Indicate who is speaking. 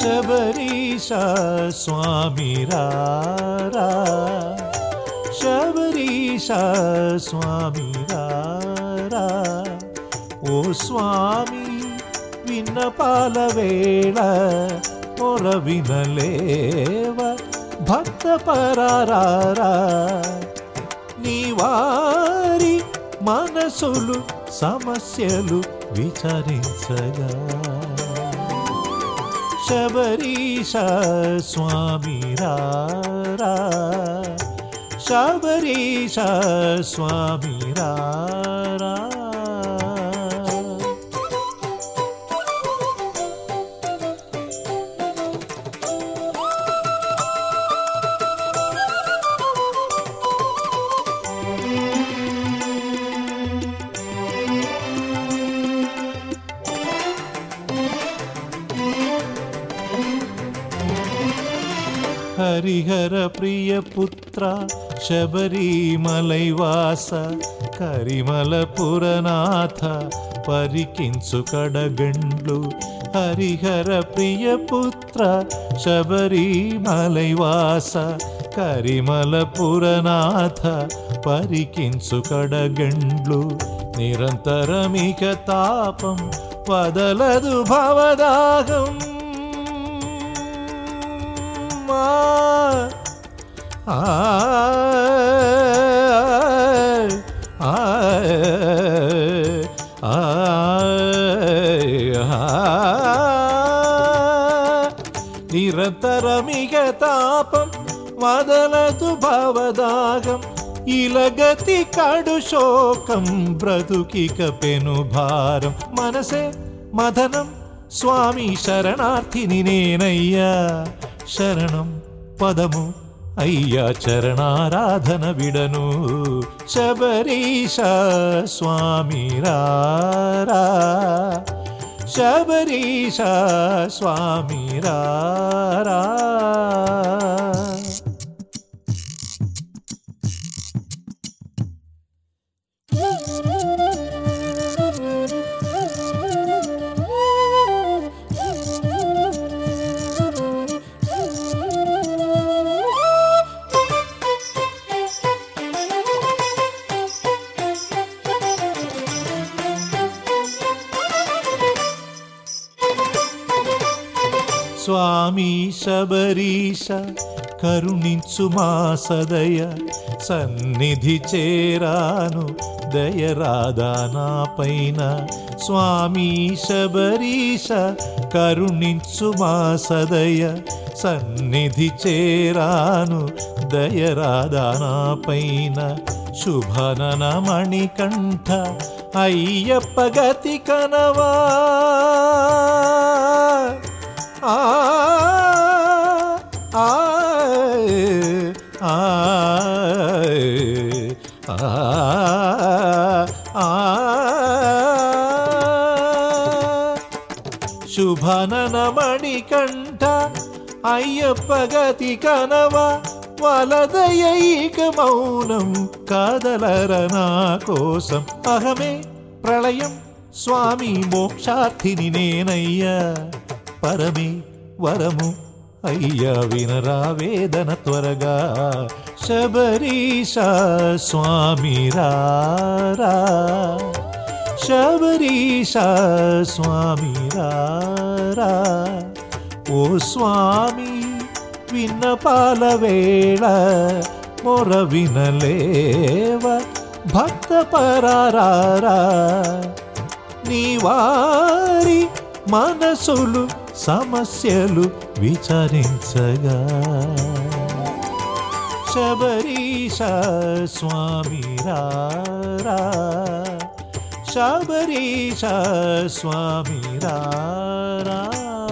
Speaker 1: శబరీష స్వామి రారా శబరీష స్వామి రారా ఓ స్వామి విన్నపాల వేళ పొర వినలేవ భక్త పరారా నీ వారి మనసులు సమస్యలు విచారించగా. शबरीश स्वामी रारा। शबरीश स्वामी रारा। హరిహర ప్రియ పుత్ర శబరిమలైవాస కరిమలపురనాథ పరికించు కడగండ్లు. హరిహర ప్రియపుత్ర శబరిమలైవాస కరిమలపురనాథ పరికించు కడగండ్లు. నిరంతరమిక తాపం వదలదు భవదాగం ఆ నిరంతరమిగ తాపం వదలదు భవదాగం ఇలగతి కడు శోకం బ్రతుకిక పెను భారం. మనసే మదనం స్వామి శరణార్థిని నేనయ్యా. శరణం పదము అయ్యా చరణారాధన విడను శబరీష స్వామి రారా శబరీష స్వామి రారా స్వామి శబరీష కరుణించు మా సదయ సన్నిధి చేరాను దయరాదా నా పైన. స్వామి శబరీష కరుణించు మా సదయ సన్నిధి చేరాను దయరాదా నా పైన. శుభనన మణికంఠ అయ్యప్ప గతి కనవా. శుభనన మణికంఠ అయ్యప్ప గతి కనవ వలదయైక మౌనం కాదలర నా కోసం. అహమే ప్రళయం స్వామి మోక్షార్థిని నేనయ్యా. పరమే వరము అయ్యా వినరా వేదన త్వరగా. శబరీశ స్వామి రారా శబరీశ స్వామి రారా ఓ స్వామి విన్నపాల వేళ మొర వినలేవ భక్త పరారా నీవారి మనసులు సమస్యలు విచారించగా सबरी स्वामी रारा। सबरी स्वामी रारा।